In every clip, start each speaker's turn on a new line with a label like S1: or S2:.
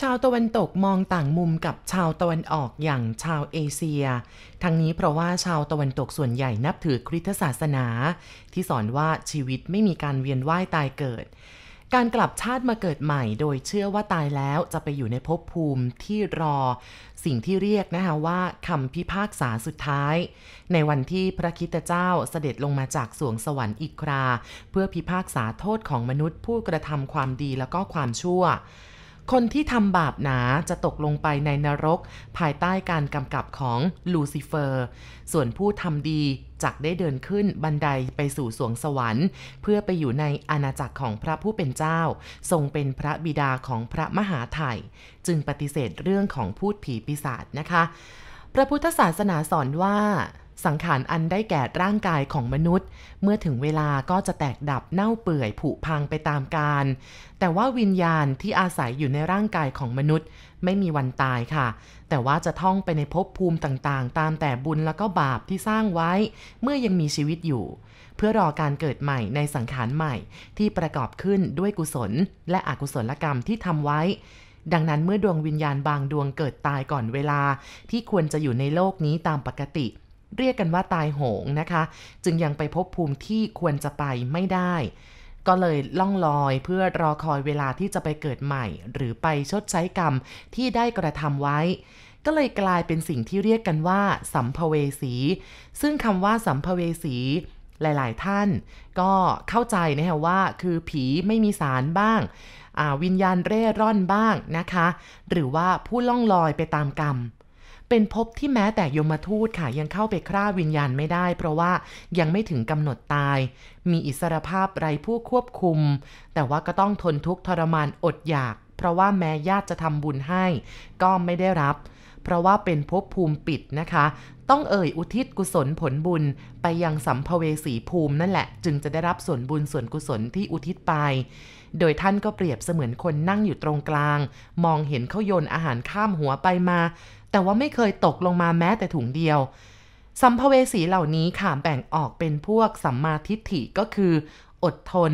S1: ชาวตะวันตกมองต่างมุมกับชาวตะวันออกอย่างชาวเอเชีย ทั้งนี้เพราะว่าชาวตะวันตกส่วนใหญ่นับถือคริสตศาสนา ที่สอนว่าชีวิตไม่มีการเวียนว่ายตายเกิด การกลับชาติมาเกิดใหม่ โดยเชื่อว่าตายแล้วจะไปอยู่ในภพภูมิที่รอ สิ่งที่เรียกนะคะว่าคำพิพากษาสุดท้าย ในวันที่พระคิดเจ้าเสด็จลงมาจากสวงสวรรค์อีกครา เพื่อพิพากษาโทษของมนุษย์ผู้กระทำความดีแล้วก็ความชั่ว คนที่ทำบาปหนาจะตกลงไปในนรก ภายใต้การกำกับของลูซิเฟอร์ ส่วนผู้ทำดีจักได้เดินขึ้นบันไดไปสู่สวงสวรรค์ เพื่อไปอยู่ในอาณาจักรของพระผู้เป็นเจ้า ทรงเป็นพระบิดาของพระมหาไถ่จึงปฏิเสธเรื่องของพูดผีปีศาจนะคะ พระพุทธศาสนาสอนว่า สังขารอันได้แก่ร่างกายของมนุษย์ เมื่อถึงเวลาก็จะแตกดับเน่าเปื่อยผุพังไปตามกาลแต่ว่าวิญญาณที่อาศัยอยู่ในร่างกายของมนุษย์ ไม่มีวันตายค่ะ แต่ว่าจะท่องไปในภพภูมิต่างๆ ตามแต่บุญแล้วก็บาปที่สร้างไว้ เมื่อยังมีชีวิตอยู่ เพื่อรอการเกิดใหม่ในสังขารใหม่ ที่ประกอบขึ้นด้วยกุศล และอกุศลกรรมที่ทำไว้ดังนั้นเมื่อดวงวิญญาณบางดวงเกิดตายก่อนเวลาที่ควรจะอยู่ในโลกนี้ตามปกติ เรียกกันว่าตายโหงนะคะ จึงยังไปพบภูมิที่ควรจะไปไม่ได้ ก็เลยล่องลอยเพื่อรอคอยเวลาที่จะไปเกิดใหม่ หรือไปชดใช้กรรมที่ได้กระทำไว้ ก็เลยกลายเป็นสิ่งที่เรียกกันว่าสัมภเวสี ซึ่งคำว่าสัมภเวสีหลาย ๆ ท่านก็เข้าใจนะฮะว่าคือผีไม่มีสารบ้าง วิญญาณเร่ร่อนบ้างนะคะ หรือว่าผู้ล่องลอยไปตามกรรม เป็นภพที่แม้แต่ยมทูตค่ะยังเข้าไปฆ่าวิญญาณไม่ได้ เพราะว่ายังไม่ถึงกำหนดตาย มีอิสรภาพไรผู้ควบคุม แต่ว่าก็ต้องทนทุกข์ทรมานอดอยาก เพราะว่าแม้ญาติจะทำบุญให้ ก็ไม่ได้รับ เพราะว่าเป็นภพภูมิปิดนะคะ ต้องเอ่ยอุทิศกุศลผลบุญไปยังสัมภเวสีภูมินั่นแหละ จึงจะได้รับส่วนบุญส่วนกุศลที่อุทิศไปโดยท่านก็เปรียบเสมือนคนนั่งอยู่ตรงกลาง มองเห็นเขาโยนอาหารข้ามหัวไปมา แต่ว่าไม่เคยตกลงมาแม้แต่ถุงเดียว สัมภเวสีเหล่านี้ค่ะแบ่งออกเป็นพวกสัมมาทิฏฐิก็คือ อดทน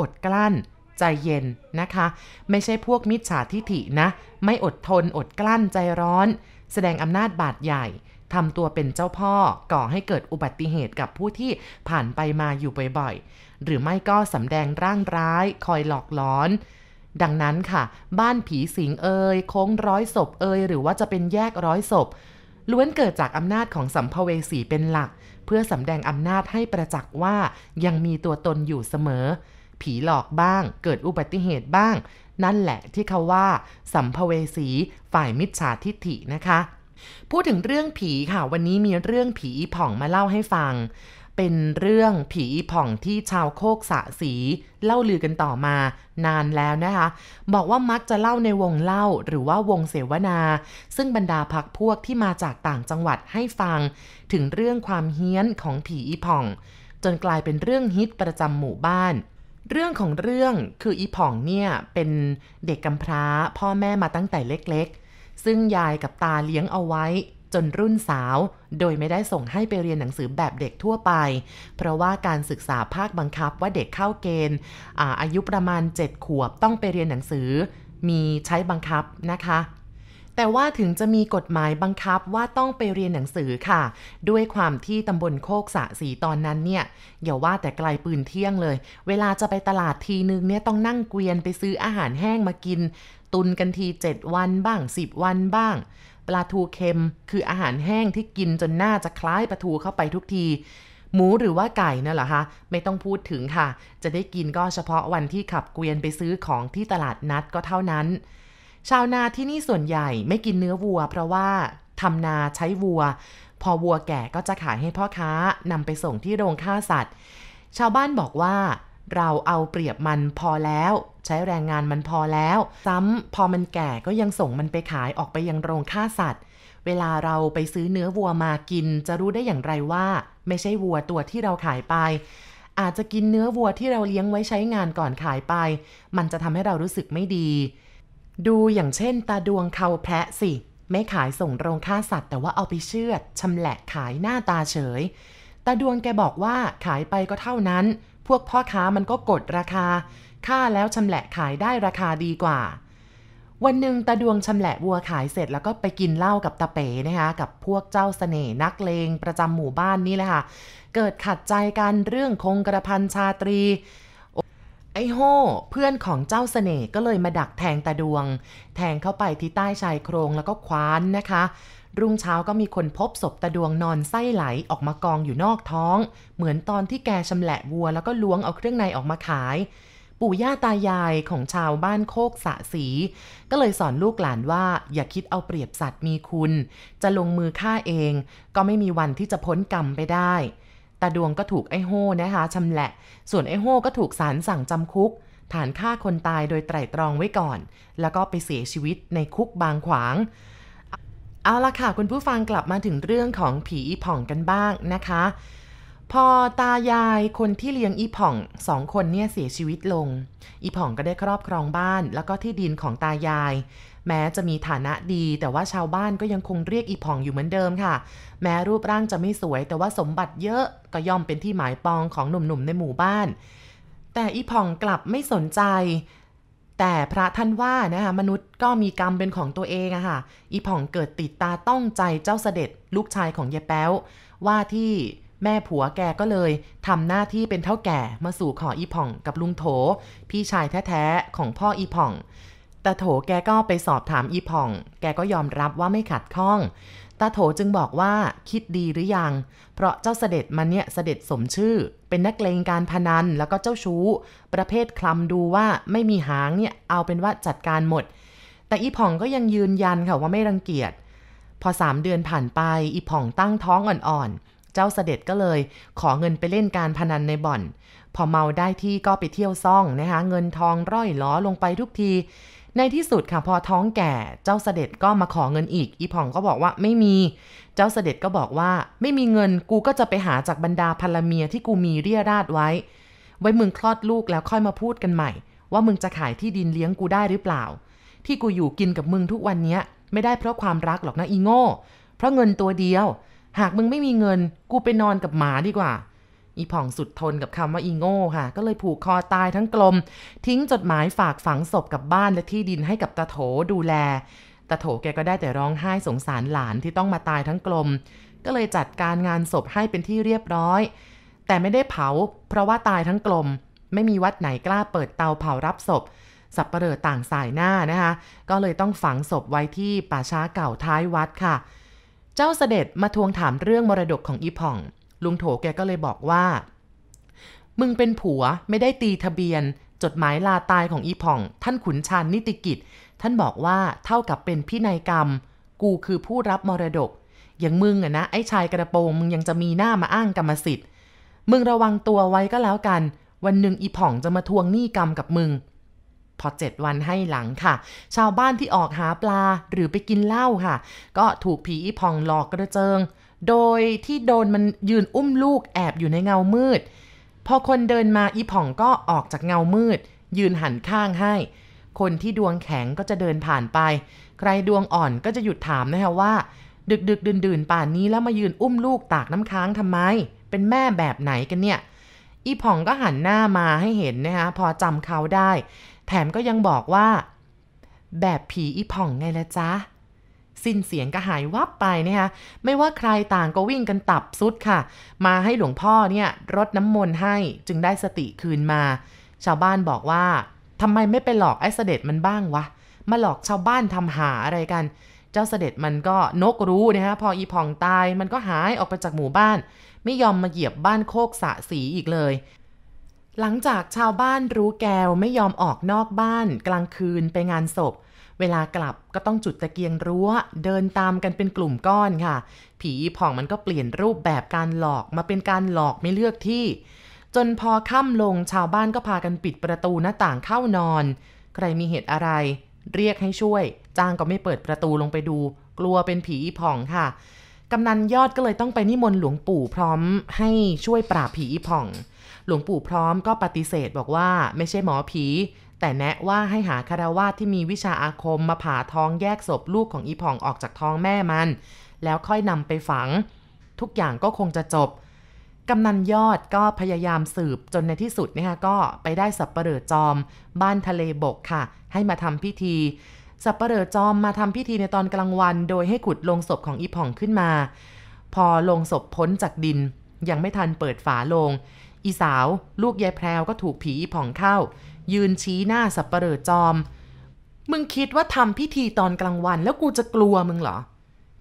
S1: อดกลั้น ใจเย็นนะคะ ไม่ใช่พวกมิจฉาทิฏฐินะ ไม่อดทน อดกลั้นใจร้อน แสดงอำนาจบาดใหญ่ทำตัวเป็นเจ้าพ่อก่อให้เกิดอุบัติเหตุกับผู้ที่ผ่านไปมาอยู่บ่อยๆ หรือไม่ก็สำแดงร่างร้าย คอยหลอกล้อน ดังนั้นค่ะ บ้านผีสิงเอยโค้งร้อยศพเอยหรือว่าจะเป็นแยกร้อยศพล้วนเกิดจากอำนาจของสัมภเวสีเป็นหลัก เพื่อสำแดงอำนาจให้ประจักษ์ว่ายังมีตัวตนอยู่เสมอ ผีหลอกบ้าง เกิดอุบัติเหตุบ้าง นั่นแหละที่เขาว่า สัมภเวสีฝ่ายมิจฉาทิฏฐินะคะ พูดถึงเรื่องผีค่ะ วันนี้มีเรื่องผีผ่องมาเล่าให้ฟัง เป็นเรื่องผีผ่องที่ชาวโคกสะสี เล่าลือกันต่อมานานแล้วนะคะ บอกว่ามักจะเล่าในวงเล่าหรือว่าวงเสวนา ซึ่งบรรดาพักพวกที่มาจากต่างจังหวัดให้ฟัง ถึงเรื่องความเฮี้ยนของผีอีผ่อง จนกลายเป็นเรื่องฮิตประจำหมู่บ้านเรื่องของเรื่องคืออีผ่องเนี่ยเป็นเด็กกำพร้าพ่อแม่มาตั้งแต่เล็กๆ ซึ่งยายกับตาเลี้ยงเอาไว้ จนรุ่นสาว โดยไม่ได้ส่งให้ไปเรียนหนังสือแบบเด็กทั่วไป เพราะว่าการศึกษาภาคบังคับว่าเด็กเข้าเกณฑ์อาอายุประมาณ 7 ขวบต้องไปเรียนหนังสือ มีใช้บังคับนะคะแต่ว่าถึงจะมีกฎหมายบังคับว่าต้องไปเรียนหนังสือค่ะ ด้วยความที่ตำบลโคกสะสีตอนนั้นเนี่ยอย่าว่าแต่ไกลปืนเที่ยงเลย เวลาจะไปตลาดทีนึงเนี่ยต้องนั่งเกวียนไปซื้ออาหารแห้งมากิน ตุนกันที 7 วันบ้าง 10 วันบ้าง ปลาทูเค็ม คืออาหารแห้งที่กินจนหน่าจะคล้ายปลาทูเข้าไปทุกที หมูหรือว่าไก่นั่นเหรอคะไม่ต้องพูดถึงค่ะ จะได้กินก็เฉพาะวันที่ขับเกวียนไปซื้อของที่ตลาดนัดก็เท่านั้น ชาวนาที่นี่ส่วนใหญ่ไม่กินเนื้อวัว เพราะว่าทำนาใช้วัว พอวัวแก่ก็จะขายให้พ่อค้านำไปส่งที่โรงฆ่าสัตว์ ชาวบ้านบอกว่า เราเอาเปรียบมันพอแล้ว ใช้แรงงานมันพอแล้ว ซ้ำพอมันแก่ก็ยังส่งมันไปขายออกไปยังโรงฆ่าสัตว์ เวลาเราไปซื้อเนื้อวัวมากิน จะรู้ได้อย่างไรว่า ไม่ใช่วัวตัวที่เราขายไป อาจจะกินเนื้อวัวที่เราเลี้ยงไว้ใช้งานก่อนขายไป มันจะทำให้เรารู้สึกไม่ดี ดูอย่างเช่น ตาดวงเขาแพะสิไม่ขายส่งโรงฆ่าสัตว์แต่ว่าเอาไปเชือดชำแหละขายหน้าตาเฉย ตาดวงแกบอกว่าขายไปก็เท่านั้น วกพ่อค้ามันก็กดราคาค่าแล้วชำแหละขายได้ราคาดีกว่า วันหนึ่งตาดวงชำแหละวัวขายเสร็จแล้วก็ไปกินเหล้ากับตาเป๋นะคะกับพวกเจ้าสเสน่ห์นักเลงประจำหมู่บ้านนี่แหละค่ะ เกิดขัดใจกันเรื่องคงกระพันชาตรีไอ้โห่เพื่อนของเจ้าสเสน่ห์ก็เลยมาดักแทงตาดวง แทงเข้าไปที่ใต้ชายโครงแล้วก็คว้านนะคะ รุ่งเช้าก็มีคนพบศพตาดวงนอนไส้ไหลออกมากองอยู่นอกท้อง เหมือนตอนที่แกชำแหละวัวแล้วก็ล้วงเอาเครื่องในออกมาขาย ปู่ย่าตายายของชาวบ้านโคกสะสี ก็เลยสอนลูกหลานว่า อย่าคิดเอาเปรียบสัตว์มีคุณ จะลงมือฆ่าเอง ก็ไม่มีวันที่จะพ้นกรรมไปได้ตาดวงก็ถูกไอ้โห่นะคะชำแหละ ส่วนไอ้โห่ก็ถูกศาลสั่งจำคุก ฐานฆ่าคนตายโดยไตร่ตรองไว้ก่อน แล้วก็ไปเสียชีวิตในคุกบางขวาง เอาละค่ะ คุณผู้ฟังกลับมาถึงเรื่องของผีอีผ่องกันบ้างนะคะ พอตายายคนที่เลี้ยงอีผ่องสองคนเนี่ยเสียชีวิตลง อีผ่องก็ได้ครอบครองบ้าน แล้วก็ที่ดินของตายาย แม้จะมีฐานะดี แต่ว่าชาวบ้านก็ยังคงเรียกอีผ่องอยู่เหมือนเดิมค่ะ แม้รูปร่างจะไม่สวย แต่ว่าสมบัติเยอะก็ย่อมเป็นที่หมายปองของหนุ่มๆในหมู่บ้าน แต่อีผ่องกลับไม่สนใจ แต่พระท่านว่านะคะมนุษย์ก็มีกรรมเป็นของตัวเองอะค่ะ อีผ่องเกิดติดตาต้องใจเจ้าเสด็จลูกชายของยายแป้ว ว่าที่แม่ผัวแกก็เลยทำหน้าที่เป็นเท่าแก่มาสู่ขออีผ่องกับลุงโถ พี่ชายแท้ๆของพ่ออีผ่อง แตาโถแกก็ไปสอบถามอีผ่อง แกก็ยอมรับว่าไม่ขัดข้อง ตาโถจึงบอกว่าคิดดีหรือยัง เพราะเจ้าเสด็จมันเนี่ยเสด็จสมชื่อ เป็นนักเลงการพนันแล้วก็เจ้าชู้ ประเภทคลำดูว่าไม่มีหางเนี่ยเอาเป็นว่าจัดการหมด แต่อีผ่องก็ยังยืนยันค่ะว่าไม่รังเกียจ พอสามเดือนผ่านไปอีผ่องตั้งท้องอ่อนๆ เจ้าเสด็จก็เลย ขอเงินไปเล่นการพนันในบ่อน พอเมาได้ที่ก็ไปเที่ยวซ่องนะคะเงินทองร่อยล้อลงไปทุกที ในที่สุดค่ะพอท้องแก่เจ้าเสด็จก็มาขอเงินอีก อีผ่องก็บอกว่าไม่มี เจ้าเสด็จก็บอกว่าไม่มีเงินกูก็จะไปหาจากบรรดาพลเมียที่กูมีเรียราดไว้ ไว้มึงคลอดลูกแล้วค่อยมาพูดกันใหม่ ว่ามึงจะขายที่ดินเลี้ยงกูได้หรือเปล่า ที่กูอยู่กินกับมึงทุกวันนี้ไม่ได้เพราะความรักหรอกนะอีโง่ เพราะเงินตัวเดียว หากมึงไม่มีเงิน กูไปนอนกับหมาดีกว่า อีผ่องสุดทนกับคำว่าอีโง่ค่ะ ก็เลยผูกคอตายทั้งกลม ทิ้งจดหมายฝากฝังศพกับบ้านและที่ดินให้กับตาโถดูแลตาโถแกก็ได้แต่ร้องไห้สงสารหลานที่ต้องมาตายทั้งกลม ก็เลยจัดการงานศพให้เป็นที่เรียบร้อย แต่ไม่ได้เผา เพราะว่าตายทั้งกลม ไม่มีวัดไหนกล้าเปิดเตาเผารับศพสับปเปลือต่างสายหน้านะคะ ก็เลยต้องฝังศพไว้ที่ป่าช้าเก่าท้ายวัดค่ะ เจ้าเสด็จมาทวงถามเรื่องมรดกของอีพ่อง ลุงโถแกก็เลยบอกว่า มึงเป็นผัวไม่ได้ตีทะเบียน จดหมายลาตายของอีพ่อง ท่านขุนชานนิติกิจ ท่านบอกว่าเท่ากับเป็นพินัยกรรม กูคือผู้รับมรดก อย่างมึงอะนะไอ้ชายกระโปรงมึงยังจะมีหน้ามาอ้างกรรมสิทธิ์ มึงระวังตัวไว้ก็แล้วกัน วันหนึ่งอีพ่องจะมาทวงหนี้กรรมกับมึงพอเจ็ดวันให้หลังค่ะ ชาวบ้านที่ออกหาปลาหรือไปกินเหล้าค่ะ ก็ถูกผีอีพองหลอกกระเจิง โดยที่โดนมันยืนอุ้มลูกแอบอยู่ในเงามืด พอคนเดินมาอีพองก็ออกจากเงามืด ยืนหันข้างให้ คนที่ดวงแข็งก็จะเดินผ่านไป ใครดวงอ่อนก็จะหยุดถามนะคะว่า ดึกดึกดื่นดื่นป่านนี้แล้วมายืนอุ้มลูกตากน้ำค้างทำไม เป็นแม่แบบไหนกันเนี่ย อีผ่องก็หันหน้ามาให้เห็นนะคะพอจำเขาได้ แถมก็ยังบอกว่า แบบผีอีผ่องไงละจ๊ะ สิ้นเสียงก็หายวับไปนะคะไม่ว่าใครต่างก็วิ่งกันตับสุดค่ะ มาให้หลวงพ่อเนี่ยรดน้ำมนต์ให้จึงได้สติคืนมา ชาวบ้านบอกว่าทำไมไม่ไปหลอกไอ้เสด็จมันบ้างวะมาหลอกชาวบ้านทำหาอะไรกัน เจ้าเสด็จมันก็นกรู้นะฮะพออีผ่องตายมันก็หายออกไปจากหมู่บ้าน ไม่ยอมมาเหยียบบ้านโคกสะสีอีกเลยหลังจากชาวบ้านรู้แกวไม่ยอมออกนอกบ้านกลางคืนไปงานศพ เวลากลับก็ต้องจุดตะเกียงรั้ว เดินตามกันเป็นกลุ่มก้อนค่ะ ผีผ่องมันก็เปลี่ยนรูปแบบการหลอกมาเป็นการหลอกไม่เลือกที่ จนพอค่ำลงชาวบ้านก็พากันปิดประตูหน้าต่างเข้านอน ใครมีเหตุอะไร เรียกให้ช่วย จ้างก็ไม่เปิดประตูลงไปดู กลัวเป็นผีผ่องค่ะกำนันยอดก็เลยต้องไปนิมนต์หลวงปู่พร้อมให้ช่วยปราบผีผ่อง หลวงปู่พร้อมก็ปฏิเสธบอกว่าไม่ใช่หมอผี แต่แนะว่าให้หาคารวาสที่มีวิชาอาคมมาผ่าท้องแยกศพลูกของอีผ่องออกจากท้องแม่มัน แล้วค่อยนำไปฝัง ทุกอย่างก็คงจะจบกำนันยอดก็พยายามสืบจนในที่สุดนะคะก็ไปได้สับปเปลือจอม บ้านทะเลบกค่ะ ให้มาทำพิธี สับปะเหร่อจอมมาทำพิธีในตอนกลางวัน โดยให้ขุดลงศพของอีผ่องขึ้นมา พอลงศพพ้นจากดิน ยังไม่ทันเปิดฝาลง อีสาว ลูกยายแพรวก็ถูกผีอีผ่องเข้า ยืนชี้หน้าสับปะเหร่อจอม มึงคิดว่าทำพิธีตอนกลางวันแล้วกูจะกลัวมึงเหรอ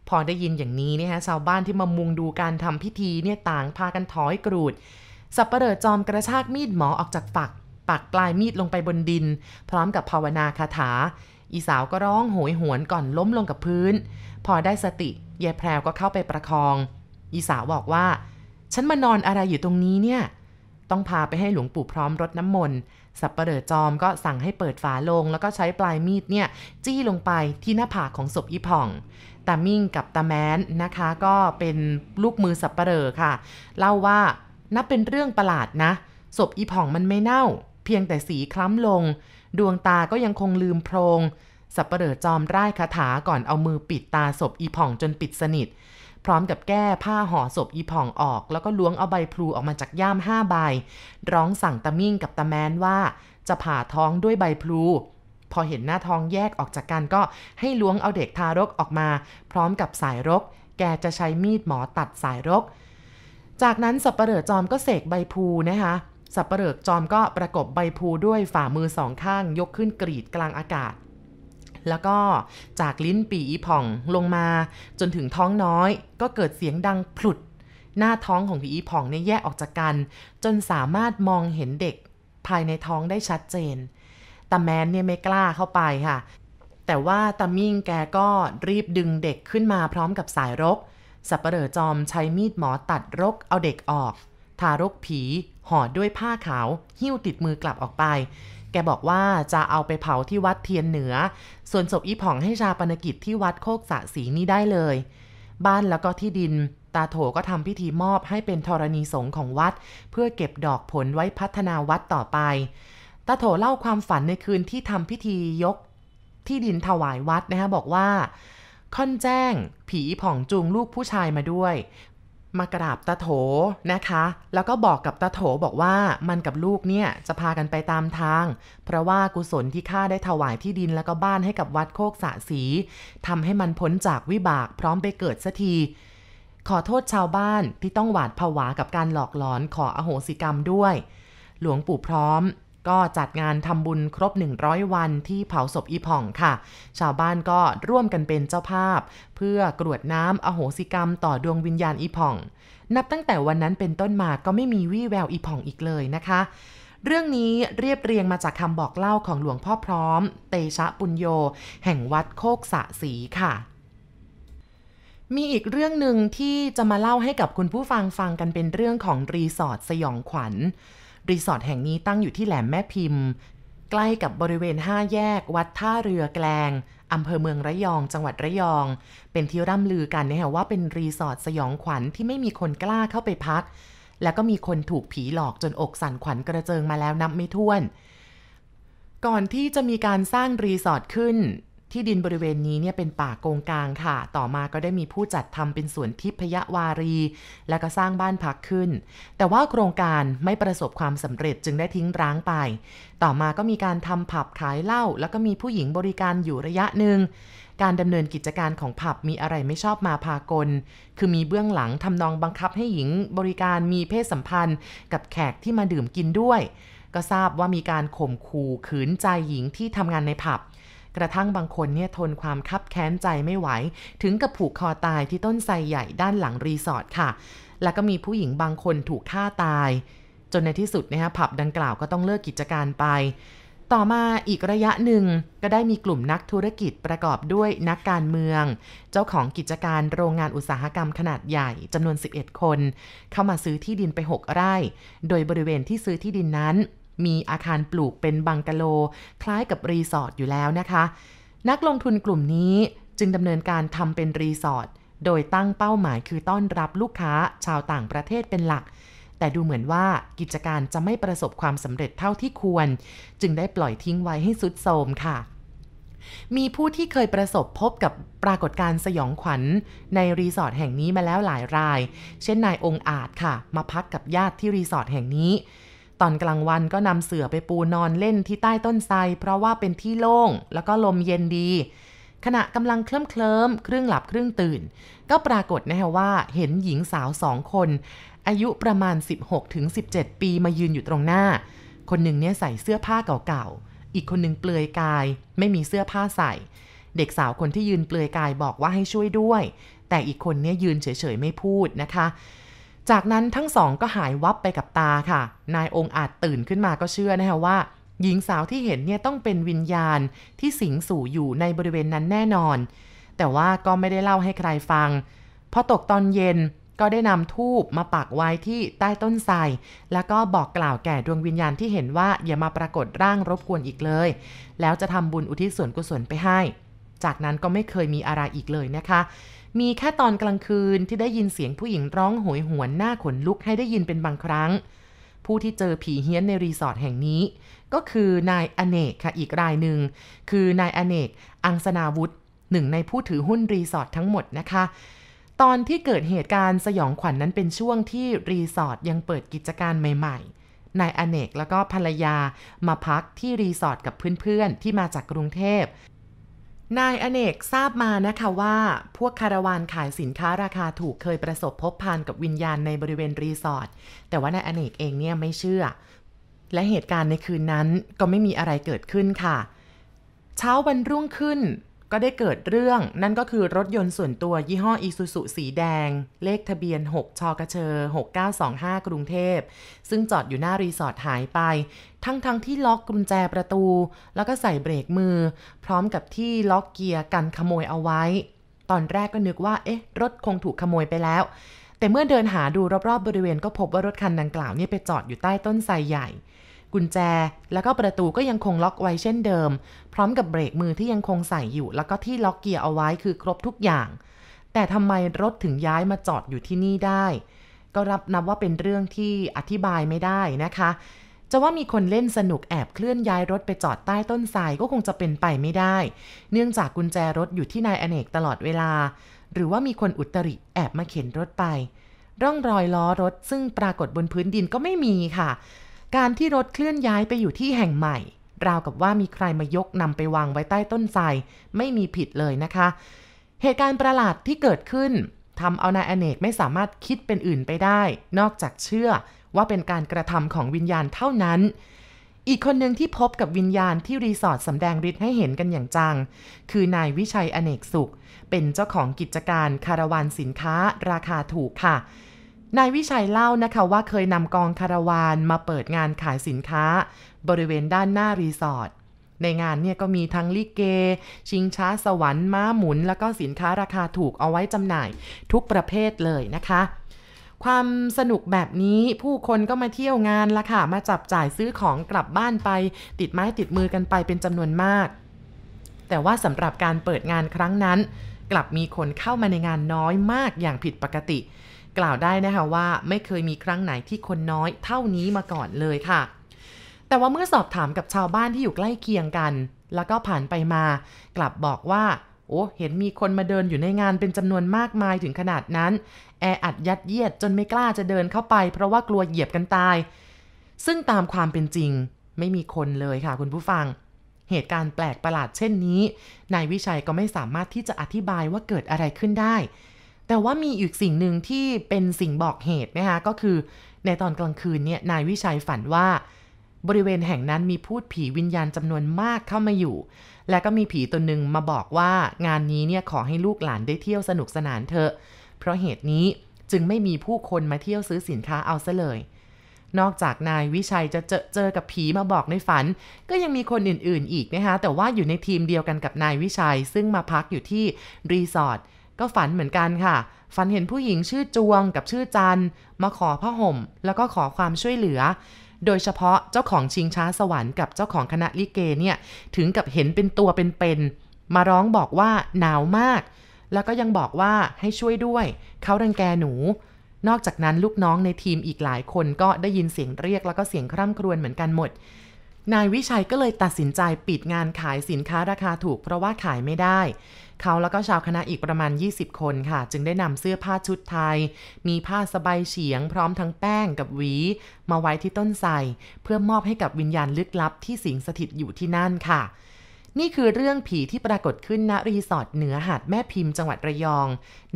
S1: พอได้ยินอย่างนี้เนี่ยฮะชาวบ้านที่มามุงดูการทำพิธีเนี่ยต่างพากันถอยกรูด สับปะเหร่อจอมกระชากมีดหมอออกจากฝักปักปลายมีดลงไปบนดิน พร้อมกับภาวนาคาถา อีสาวก็ร้องโหยหวนก่อนล้มลงกับพื้น พอได้สติยายแพรวก็เข้าไปประคอง อีสาวบอกว่า ฉันมานอนอะไรอยู่ตรงนี้เนี่ย ต้องพาไปให้หลวงปู่พร้อมรดน้ำมนต์ สับปะเหร่อจอมก็สั่งให้เปิดฝาลง แล้วก็ใช้ปลายมีดเนี่ยจี้ลงไปที่หน้าผากของศพอีผ่องตามิ่งกับตาแมนนะคะ ก็เป็นลูกมือสับปะเหร่อค่ะ เล่าว่านับเป็นเรื่องประหลาดนะศพอีผ่องมันไม่เน่า เพียงแต่สีคล้ำลง ดวงตาก็ยังคงลืมโพรงสับปะเหร่อจอมร่ายคาถาก่อนเอามือปิดตาศพอีผ่องจนปิดสนิท พร้อมกับแก้ผ้าห่อศพอีผ่องออก แล้วก็ล้วงเอาใบพลูออกมาจากย่ามห้าใบ ร้องสั่งตามิ่งกับตาแมนว่า จะผ่าท้องด้วยใบพลูพอเห็นหน้าท้องแยกออกจากกันก็ให้ล้วงเอาเด็กทารกออกมา พร้อมกับสายรก แกจะใช้มีดหมอตัดสายรก จากนั้นสับปะเหร่อจอมก็เสกใบพลูนะคะสับปะเหร่อจอมก็ประกบใบพลูด้วยฝ่ามือสองข้างยกขึ้นกรีดกลางอากาศ แล้วก็จากลิ้นปีอีผ่องลงมาจนถึงท้องน้อย ก็เกิดเสียงดังพลุด หน้าท้องของผีอีผ่องเนี่ยแยกออกจากกัน จนสามารถมองเห็นเด็กภายในท้องได้ชัดเจนตาแมนเนี่ยไม่กล้าเข้าไปค่ะ แต่ว่าตามิ่งแกก็รีบดึงเด็กขึ้นมาพร้อมกับสายรก สับปะเหร่อจอมใช้มีดหมอตัดรกเอาเด็กออก ทารกผีห่อด้วยผ้าขาว หิ้วติดมือกลับออกไป แกบอกว่าจะเอาไปเผาที่วัดเทียนเหนือ ส่วนศพอีผ่องให้ชาปนกิจที่วัดโคกสะสีนี้ได้เลย บ้านแล้วก็ที่ดิน ตาโถก็ทำพิธีมอบให้เป็นธรณีสงฆ์ของวัด เพื่อเก็บดอกผลไว้พัฒนาวัดต่อไป ตาโถเล่าความฝันในคืนที่ทำพิธียกที่ดินถวายวัดนะคะบอกว่าค่อนแจ้ง ผีผ่องจูงลูกผู้ชายมาด้วย มากราบตาโถนะคะ แล้วก็บอกกับตาโถบอกว่ามันกับลูกเนี่ยจะพากันไปตามทาง เพราะว่ากุศลที่ข้าได้ถวายที่ดินแล้วก็บ้านให้กับวัดโคกสะสีทำให้มันพ้นจากวิบากพร้อมไปเกิดสักทีขอโทษชาวบ้านที่ต้องหวาดผวากับการหลอกหลอนขออโหสิกรรมด้วย หลวงปู่พร้อม ก็จัดงานทำบุญครบ 100 วันที่เผาศพอีผ่องค่ะ ชาวบ้านก็ร่วมกันเป็นเจ้าภาพ เพื่อกรวดน้ำอโหสิกรรมต่อดวงวิญญาณอีผ่อง นับตั้งแต่วันนั้นเป็นต้นมาก็ไม่มีวี่แววอีผ่องอีกเลยนะคะ เรื่องนี้เรียบเรียงมาจากคำบอกเล่าของหลวงพ่อพร้อม เตชะปุญโย แห่งวัดโคกสะสีค่ะมีอีกเรื่องหนึ่งที่จะมาเล่าให้กับคุณผู้ฟังฟังกันเป็นเรื่องของรีสอร์ทสยองขวัญ รีสอร์ทแห่งนี้ตั้งอยู่ที่แหลมแม่พิมพ์ ใกล้กับบริเวณ 5 แยก วัดท่าเรือแกลงอำเภอเมืองระยอง จังหวัดระยอง เป็นที่ร่ำลือกันนะคะว่าเป็นรีสอร์ทสยองขวัญที่ไม่มีคนกล้าเข้าไปพัก แล้วก็มีคนถูกผีหลอกจนอกสั่นขวัญกระเจิงมาแล้วนับไม่ถ้วน ก่อนที่จะมีการสร้างรีสอร์ทขึ้น ที่ดินบริเวณนี้เนี่ยเป็นป่าโกงกางค่ะ ต่อมาก็ได้มีผู้จัดทำเป็นสวนทิพยวารี แล้วก็สร้างบ้านพักขึ้น แต่ว่าโครงการไม่ประสบความสำเร็จจึงได้ทิ้งร้างไป ต่อมาก็มีการทำผับขายเหล้าแล้วก็มีผู้หญิงบริการอยู่ระยะหนึ่ง การดำเนินกิจการของผับมีอะไรไม่ชอบมาพากล คือมีเบื้องหลังทำนองบังคับให้หญิงบริการมีเพศสัมพันธ์ กับแขกที่มาดื่มกินด้วย ก็ทราบว่ามีการข่มขู่ขืนใจหญิงที่ทำงานในผับ กระทั่งบางคนเนี่ยทนความคับแค้นใจไม่ไหว ถึงกับผูกคอตายที่ต้นไทรใหญ่ด้านหลังรีสอร์ทค่ะ แล้วก็มีผู้หญิงบางคนถูกฆ่าตาย จนในที่สุดนะฮะผับดังกล่าวก็ต้องเลิกกิจการไปต่อมาอีกระยะหนึ่งก็ได้มีกลุ่มนักธุรกิจประกอบด้วยนักการเมือง เจ้าของกิจการโรงงานอุตสาหกรรมขนาดใหญ่จำนวน 11 คน เข้ามาซื้อที่ดินไป 6 ไร่ โดยบริเวณที่ซื้อที่ดินนั้น มีอาคารปลูกเป็นบังกะโล คล้ายกับรีสอร์ทอยู่แล้วนะคะ นักลงทุนกลุ่มนี้จึงดำเนินการทำเป็นรีสอร์ทโดยตั้งเป้าหมายคือต้อนรับลูกค้าชาวต่างประเทศเป็นหลัก แต่ดูเหมือนว่ากิจการจะไม่ประสบความสำเร็จเท่าที่ควร จึงได้ปล่อยทิ้งไว้ให้สุดโทมค่ะมีผู้ที่เคยประสบพบกับปรากฏการณ์สยองขวัญ ในรีสอร์ทแห่งนี้มาแล้วหลายราย เช่นนายองอาจค่ะ มาพักกับญาติที่รีสอร์ทแห่งนี้ ตอนกลางวันก็นำเสื่อไปปูนอนเล่นที่ใต้ต้นไทรเพราะว่าเป็นที่โล่ง แล้วก็ลมเย็นดี ขณะกำลังเคลิ้มเคลิ้มครึ่งหลับครึ่งตื่น ก็ปรากฏนะฮะว่าเห็นหญิงสาวสองคน อายุประมาณ 16-17 ปีมายืนอยู่ตรงหน้า คนหนึ่งเนี่ยใส่เสื้อผ้าเก่าๆ อีกคนหนึ่งเปลือยกาย ไม่มีเสื้อผ้าใส่ เด็กสาวคนที่ยืนเปลือยกายบอกว่าให้ช่วยด้วย แต่อีกคนเนี่ยยืนเฉยๆไม่พูดนะคะ จากนั้นทั้งสองก็หายวับไปกับตาค่ะ นายองค์อาจตื่นขึ้นมาก็เชื่อนะคะว่า หญิงสาวที่เห็นเนี่ยต้องเป็นวิญญาณที่สิงสู่อยู่ในบริเวณนั้นแน่นอน แต่ว่าก็ไม่ได้เล่าให้ใครฟัง พอตกตอนเย็นก็ได้นำทูบมาปักไว้ที่ใต้ต้นไทรแล้วก็บอกกล่าวแก่ดวงวิญญาณที่เห็นว่าอย่ามาปรากฏร่างรบกวนอีกเลย แล้วจะทำบุญอุทิศส่วนกุศลไปให้ จากนั้นก็ไม่เคยมีอะไรอีกเลยนะคะ มีแค่ตอนกลางคืนที่ได้ยินเสียงผู้หญิงร้องโหยหวนหน้าขนลุกให้ได้ยินเป็นบางครั้ง ผู้ที่เจอผีเฮี้ยนในรีสอร์ทแห่งนี้ ก็คือนายอเนกค่ะอีกรายหนึ่ง คือนายอเนก อังสนาวุฒิหนึ่งในผู้ถือหุ้นรีสอร์ททั้งหมดนะคะ ตอนที่เกิดเหตุการณ์สยองขวัญนั้นเป็นช่วงที่รีสอร์ทยังเปิดกิจการใหม่ ๆนายอเนกแล้วก็ภรรยามาพักที่รีสอร์ทกับเพื่อนๆ ที่มาจากกรุงเทพ นายอเนกทราบมานะคะว่า พวกคาราวานขายสินค้าราคาถูกเคยประสบพบพานกับวิญญาณในบริเวณรีสอร์ทแต่ว่านายอเนกเองเนี่ยไม่เชื่อ และเหตุการณ์ในคืนนั้นก็ไม่มีอะไรเกิดขึ้นค่ะ เช้าวันรุ่งขึ้น ก็ได้เกิดเรื่องนั่นก็คือรถยนต์ส่วนตัวยี่ห้ออีซูซุสีแดง เลขทะเบียน 6 ชกเชอ6925 กรุงเทพ ซึ่งจอดอยู่หน้ารีสอร์ทหายไป ทั้งๆทที่ล็อกกุญแจประตู แล้วก็ใส่เบรกมือ พร้อมกับที่ล็อกเกียร์กันขโมยเอาไว้ ตอนแรกก็นึกว่า เอ๊ะ รถคงถูกขโมยไปแล้ว แต่เมื่อเดินหาดูรอบๆบริเวณก็พบว่ารถคันดังกล่าวนี่ไปจอดอยู่ใต้ต้นไทรใหญ่ กุญแจ แล้วก็ประตูก็ยังคงล็อกไว้เช่นเดิม พร้อมกับเบรกมือที่ยังคงใส่อยู่ แล้วก็ที่ล็อกเกียร์เอาไว้คือครบทุกอย่าง แต่ทำไมรถถึงย้ายมาจอดอยู่ที่นี่ได้ ก็รับนับว่าเป็นเรื่องที่อธิบายไม่ได้นะคะ จะว่ามีคนเล่นสนุกแอบเคลื่อนย้ายรถไปจอดใต้ต้นไทรก็คงจะเป็นไปไม่ได้ เนื่องจากกุญแจรถอยู่ที่นายอเนกตลอดเวลา หรือว่ามีคนอุตริแอบมาเข็นรถไปร่องรอยล้อรถซึ่งปรากฏบนพื้นดินก็ไม่มีค่ะ การที่รถเคลื่อนย้ายไปอยู่ที่แห่งใหม่ ราวกับว่ามีใครมายกนำไปวางไว้ใต้ต้นไทรไม่มีผิดเลยนะคะ เหตุการณ์ประหลาดที่เกิดขึ้นทำเอานายอเนกไม่สามารถคิดเป็นอื่นไปได้ นอกจากเชื่อว่าเป็นการกระทำของวิญญาณเท่านั้น อีกคนหนึ่งที่พบกับวิญญาณที่รีสอร์ทสำแดงฤทธิ์ให้เห็นกันอย่างจัง คือนายวิชัยอเนกสุข เป็นเจ้าของกิจการคาราวานสินค้าราคาถูกค่ะ นายวิชัยเล่านะคะว่าเคยนำกองคาราวานมาเปิดงานขายสินค้า บริเวณด้านหน้ารีสอร์ทในงานเนี่ยก็มีทั้งลิเก ชิงช้าสวรรค์ม้าหมุน แล้วก็สินค้าราคาถูกเอาไว้จำหน่ายทุกประเภทเลยนะคะ ความสนุกแบบนี้ผู้คนก็มาเที่ยวงานละค่ะ มาจับจ่ายซื้อของกลับบ้านไป ติดไม้ติดมือกันไปเป็นจำนวนมาก แต่ว่าสำหรับการเปิดงานครั้งนั้น กลับมีคนเข้ามาในงานน้อยมากอย่างผิดปกติ กล่าวได้นะคะว่าไม่เคยมีครั้งไหนที่คนน้อยเท่านี้มาก่อนเลยค่ะ แต่ว่าเมื่อสอบถามกับชาวบ้านที่อยู่ใกล้เคียงกัน แล้วก็ผ่านไปมา กลับบอกว่า โอ้เห็นมีคนมาเดินอยู่ในงานเป็นจำนวนมากมายถึงขนาดนั้น แออัดยัดเยียดจนไม่กล้าจะเดินเข้าไป เพราะว่ากลัวเหยียบกันตาย ซึ่งตามความเป็นจริง ไม่มีคนเลยค่ะคุณผู้ฟังเหตุการณ์แปลกประหลาดเช่นนี้ นายวิชัยก็ไม่สามารถที่จะอธิบายว่าเกิดอะไรขึ้นได้ แต่ว่ามีอีกสิ่งหนึ่งที่เป็นสิ่งบอกเหตุนะคะก็คือในตอนกลางคืนเนี่ยนายวิชัยฝันว่า บริเวณแห่งนั้นมีพูดผีวิญญาณจำนวนมากเข้ามาอยู่ และก็มีผีตัวหนึ่งมาบอกว่างานนี้เนี่ยขอให้ลูกหลานได้เที่ยวสนุกสนานเถอะ เพราะเหตุนี้จึงไม่มีผู้คนมาเที่ยวซื้อสินค้าเอาซะเลย นอกจากนายวิชัยจะเจอเจอกับผีมาบอกในฝัน ก็ยังมีคนอื่นๆ อีกนะคะแต่ว่าอยู่ในทีมเดียวกันกับนายวิชัย ซึ่งมาพักอยู่ที่รีสอร์ท ก็ฝันเหมือนกันค่ะ ฝันเห็นผู้หญิงชื่อจวงกับชื่อจันมาขอผ้าห่ม แล้วก็ขอความช่วยเหลือ โดยเฉพาะเจ้าของชิงช้าสวรรค์กับเจ้าของคณะลิเกเนี่ยถึงกับเห็นเป็นตัวเป็นๆมาร้องบอกว่าหนาวมาก แล้วก็ยังบอกว่าให้ช่วยด้วย เขารังแกหนู นอกจากนั้นลูกน้องในทีมอีกหลายคนก็ได้ยินเสียงเรียกแล้วก็เสียงคร่ำครวญเหมือนกันหมดนายวิชัยก็เลยตัดสินใจปิดงานขายสินค้าราคาถูกเพราะว่าขายไม่ได้ เขาแล้วก็ชาวคณะอีกประมาณ 20 คนค่ะ จึงได้นำเสื้อผ้าชุดไทย มีผ้าสบายเฉียง พร้อมทั้งแป้งกับหวี มาไว้ที่ต้นไทรเพื่อมอบให้กับวิญญาณลึกลับที่สิงสถิตอยู่ที่นั่นค่ะ นี่คือเรื่องผีที่ปรากฏขึ้นณรีสอร์ทเหนือหาดแม่พิมพ์จังหวัดระยอง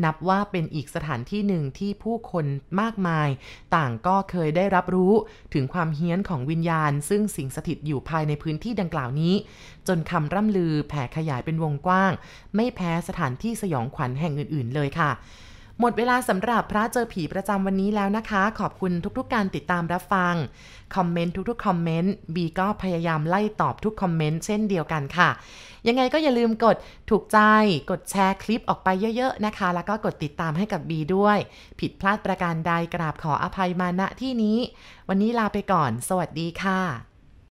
S1: นับว่าเป็นอีกสถานที่หนึ่งที่ผู้คนมากมาย ต่างก็เคยได้รับรู้ถึงความเฮี้ยนของวิญญาณ ซึ่งสิงสถิตอยู่ภายในพื้นที่ดังกล่าวนี้ จนคำร่ำลือแผ่ขยายเป็นวงกว้าง ไม่แพ้สถานที่สยองขวัญแห่งอื่น ๆ เลยค่ะ หมดเวลาสำหรับพระเจอผีประจำวันนี้แล้วนะคะ ขอบคุณทุกๆการติดตามรับฟัง คอมเมนต์ทุกๆคอมเมนต์บีก็พยายามไล่ตอบทุกคอมเมนต์เช่นเดียวกันค่ะ ยังไงก็อย่าลืมกดถูกใจ กดแชร์คลิปออกไปเยอะๆนะคะ แล้วก็กดติดตามให้กับบีด้วย ผิดพลาดประการใดกราบขออภัยมาณที่นี้ วันนี้ลาไปก่อน สวัสดีค่ะ